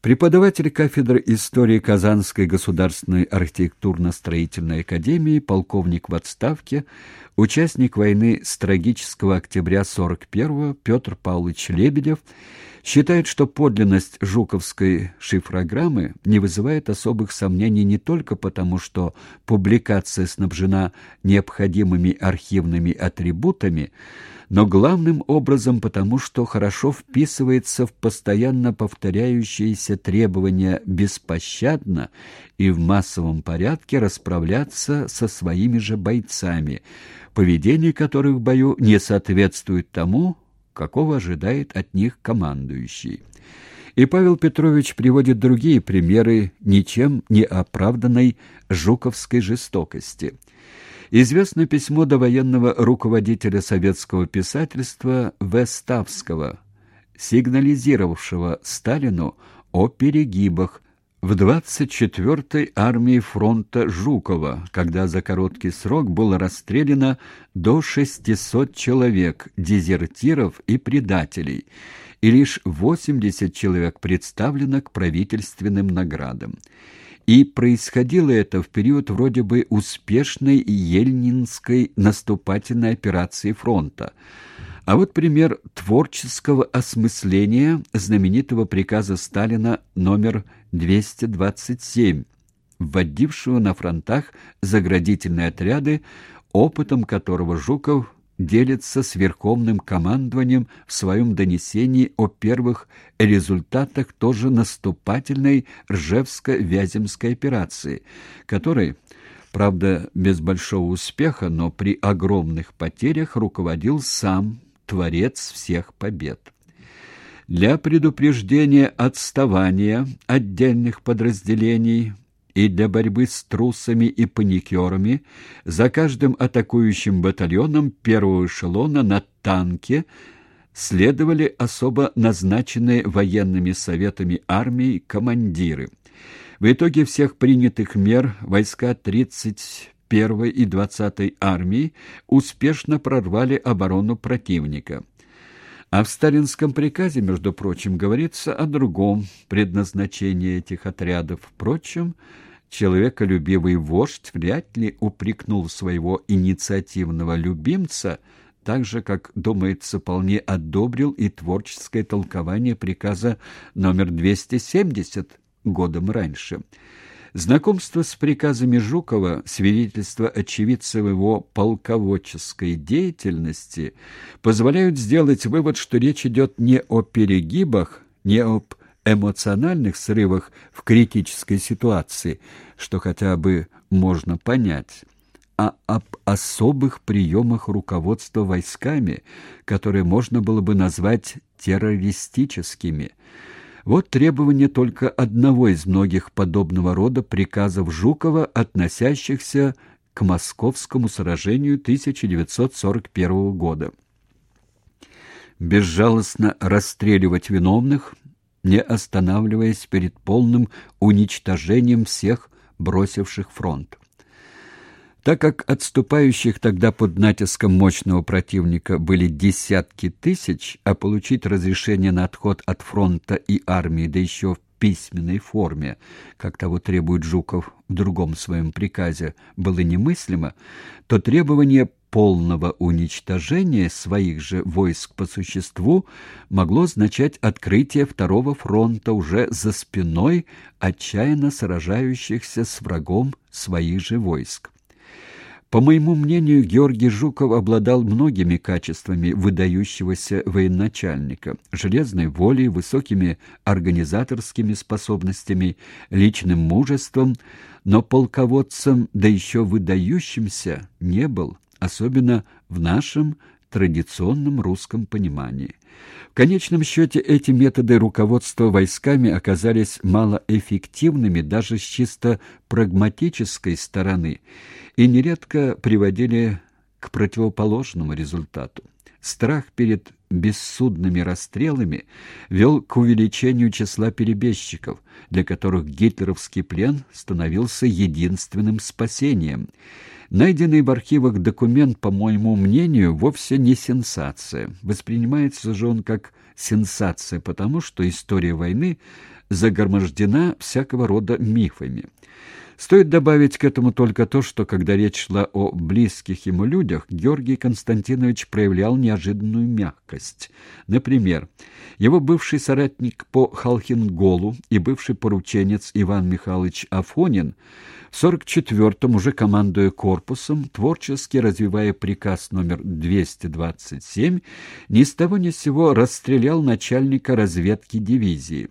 Преподаватель кафедры истории Казанской государственной архитектурно-строительной академии, полковник в отставке, участник войны с трагического октября 41-го Петр Павлович Лебедев считает, что подлинность жуковской шифрограммы не вызывает особых сомнений не только потому, что публикация снабжена необходимыми архивными атрибутами, но главным образом потому, что хорошо вписывается в постоянно повторяющиеся требования беспощадно и в массовом порядке расправляться со своими же бойцами, поведение которых в бою не соответствует тому, какого ожидает от них командующий. И Павел Петрович приводит другие примеры ничем не оправданной жуковской жестокости – Известно письмо до военного руководителя советского писательства В. Ставского, сигнализировавшего Сталину о перегибах в 24-й армии фронта Жукова, когда за короткий срок было расстреляно до 600 человек, дезертиров и предателей, и лишь 80 человек представлено к правительственным наградам. И происходило это в период вроде бы успешной ельнинской наступательной операции фронта. А вот пример творческого осмысления знаменитого приказа Сталина номер 227, вводившего на фронтах заградительные отряды, опытом которого Жуков делится с Верховным командованием в своем донесении о первых результатах тоже наступательной Ржевско-Вяземской операции, которой, правда, без большого успеха, но при огромных потерях руководил сам творец всех побед. Для предупреждения отставания отдельных подразделений и для борьбы с трусами и паникерами за каждым атакующим батальоном первого эшелона на танке следовали особо назначенные военными советами армии командиры. В итоге всех принятых мер войска 31-й и 20-й армии успешно прорвали оборону противника. А в сталинском приказе, между прочим, говорится о другом предназначении этих отрядов. Впрочем, человеколюбивый вождь вряд ли упрекнул своего инициативного любимца, так же, как, думается, вполне одобрил и творческое толкование приказа номер 270 годом раньше – Знакомство с приказами Жукова, свидетельство очевидцев его полководческой деятельности позволяют сделать вывод, что речь идет не о перегибах, не об эмоциональных срывах в критической ситуации, что хотя бы можно понять, а об особых приемах руководства войсками, которые можно было бы назвать террористическими – вот требование только одного из многих подобного рода приказов Жукова, относящихся к московскому сражению 1941 года. Безжалостно расстреливать виновных, не останавливаясь перед полным уничтожением всех бросивших фронт. Так как отступающих тогда под натиском мощного противника были десятки тысяч, а получить разрешение на отход от фронта и армии, да еще в письменной форме, как того требует Жуков в другом своем приказе, было немыслимо, то требование полного уничтожения своих же войск по существу могло означать открытие второго фронта уже за спиной отчаянно сражающихся с врагом своих же войск. По моему мнению, Георгий Жуков обладал многими качествами выдающегося военачальника: железной волей, высокими организаторскими способностями, личным мужеством, но полководцем, да еще выдающимся, не был, особенно в нашем традиционном русском понимании. В конечном счете эти методы руководства войсками оказались малоэффективными даже с чисто прагматической стороны и нередко приводили к противоположному результату. Страх перед бессудными расстрелами вел к увеличению числа перебежчиков, для которых гитлеровский плен становился единственным спасением. Найденный в архивах документ, по моему мнению, вовсе не сенсация. Воспринимается же он как сенсация, потому что история войны загромождена всякого рода мифами. Стоит добавить к этому только то, что когда речь шла о близких ему людях, Георгий Константинович проявлял неожиданную мягкость. Например, его бывший соратник по Халхинголу и бывший порученец Иван Михайлович Афонин в 44-м, уже командуя корпусом, творчески развивая приказ номер 227, ни с того ни с сего расстрелял начальника разведки дивизии.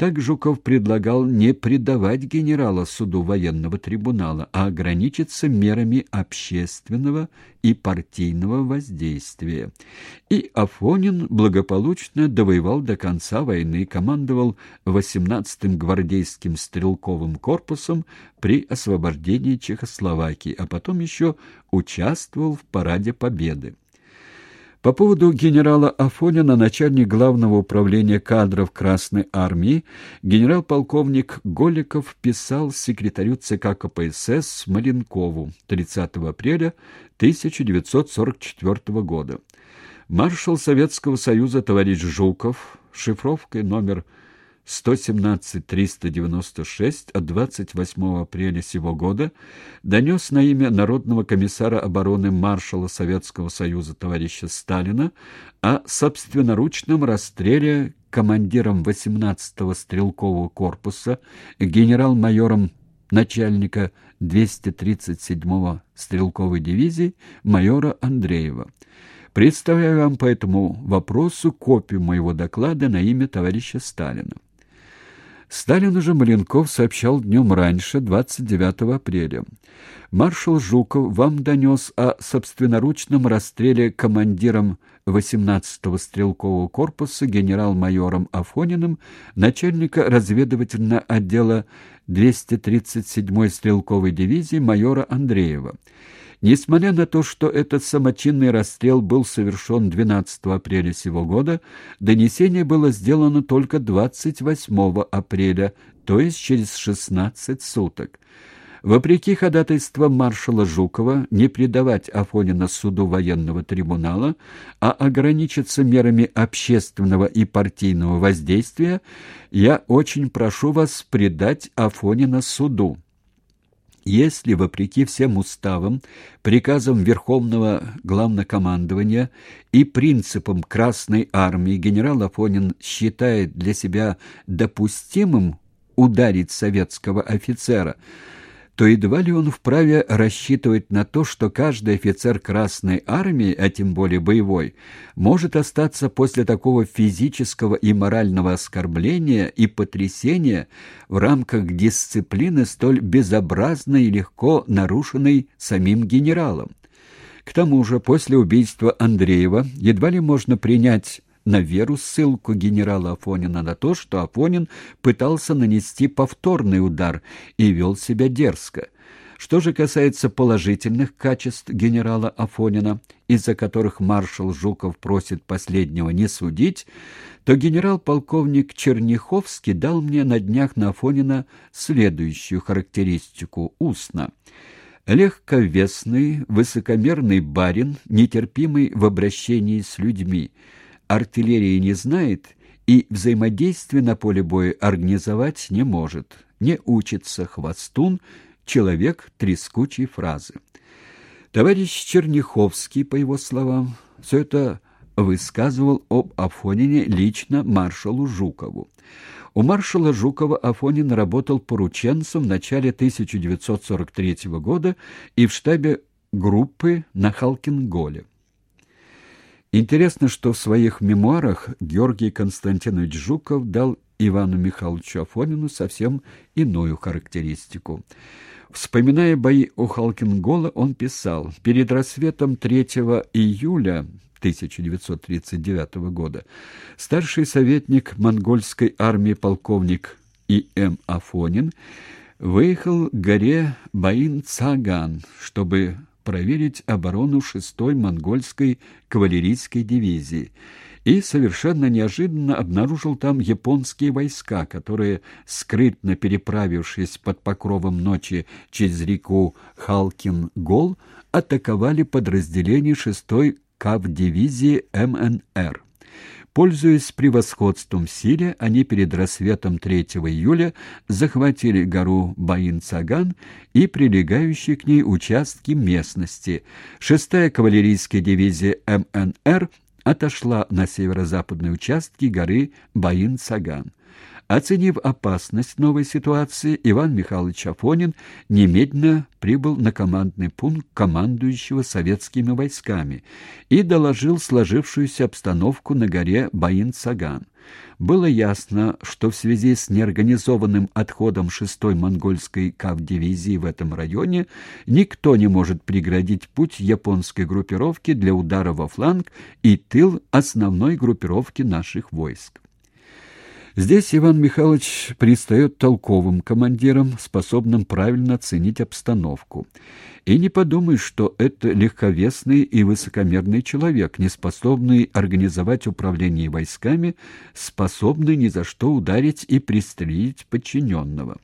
Так Жуков предлагал не предавать генерала суду военного трибунала, а ограничиться мерами общественного и партийного воздействия. И Афонин благополучно довоевал до конца войны, командовал 18-м гвардейским стрелковым корпусом при освобождении Чехословакии, а потом еще участвовал в параде Победы. По поводу генерала Афонина, начальник главного управления кадров Красной Армии, генерал-полковник Голиков писал секретарю ЦК КПСС Маленкову 30 апреля 1944 года. Маршал Советского Союза товарищ Жуков, шифровкой номер 117-396 от 28 апреля сего года донес на имя Народного комиссара обороны маршала Советского Союза товарища Сталина о собственноручном расстреле командиром 18-го стрелкового корпуса генерал-майором начальника 237-го стрелковой дивизии майора Андреева. Представляю вам по этому вопросу копию моего доклада на имя товарища Сталина. Сталин же Маленков сообщал днем раньше, 29 апреля. Маршал Жуков вам донес о собственноручном расстреле командиром 18-го стрелкового корпуса генерал-майором Афониным начальника разведывательного отдела 237-й стрелковой дивизии майора Андреева. Несмотря на то, что этот самочинный расстрел был совершен 12 апреля сего года, донесение было сделано только 28 апреля, то есть через 16 суток. Вопреки ходатайствам маршала Жукова не предавать Афонина суду военного трибунала, а ограничиться мерами общественного и партийного воздействия, я очень прошу вас предать Афонина суду. Если, вопреки всем уставам, приказам Верховного Главнокомандования и принципам Красной Армии генерал Афонин считает для себя допустимым ударить советского офицера, то едва ли он вправе рассчитывать на то, что каждый офицер Красной Армии, а тем более боевой, может остаться после такого физического и морального оскорбления и потрясения в рамках дисциплины столь безобразной и легко нарушенной самим генералом. К тому же, после убийства Андреева едва ли можно принять на веру ссылку генерала Афонина на то, что Афонин пытался нанести повторный удар и вел себя дерзко. Что же касается положительных качеств генерала Афонина, из-за которых маршал Жуков просит последнего не судить, то генерал-полковник Черняховский дал мне на днях на Афонина следующую характеристику устно. Легковесный, высокомерный барин, нетерпимый в обращении с людьми – артиллерии не знает и взаимодействие на поле боя организовать не может. Не учится хвостун, человек трескучей фразы. Товарищ Черняховский, по его словам, все это высказывал об Афонине лично маршалу Жукову. У маршала Жукова Афонин работал порученцем в начале 1943 года и в штабе группы на Халкинголе. Интересно, что в своих мемуарах Георгий Константинович Жуков дал Ивану Михайловичу Афонину совсем иную характеристику. Вспоминая бои у Халкингола, он писал, «Перед рассветом 3 июля 1939 года старший советник монгольской армии полковник И.М. Афонин выехал к горе Баин-Цаган, чтобы проверить оборону 6-й монгольской кавалерийской дивизии и совершенно неожиданно обнаружил там японские войска, которые, скрытно переправившись под покровом ночи через реку Халкин-Гол, атаковали подразделение 6-й КАВ-дивизии МНР. Пользуясь превосходством в силе, они перед рассветом 3 июля захватили гору Баин-Цаган и прилегающие к ней участки местности. Шестая кавалерийская дивизия МНР отошла на северо-западные участки горы Баин-Цаган. Оценив опасность новой ситуации, Иван Михайлович Афонин немедленно прибыл на командный пункт командующего советскими войсками и доложил сложившуюся обстановку на горе Баин-Саган. Было ясно, что в связи с неорганизованным отходом 6-й монгольской кавдивизии в этом районе никто не может преградить путь японской группировки для удара во фланг и тыл основной группировки наших войск. Здесь Иван Михайлович предстает толковым командиром, способным правильно оценить обстановку. И не подумай, что это легковесный и высокомерный человек, не способный организовать управление войсками, способный ни за что ударить и пристрелить подчиненного.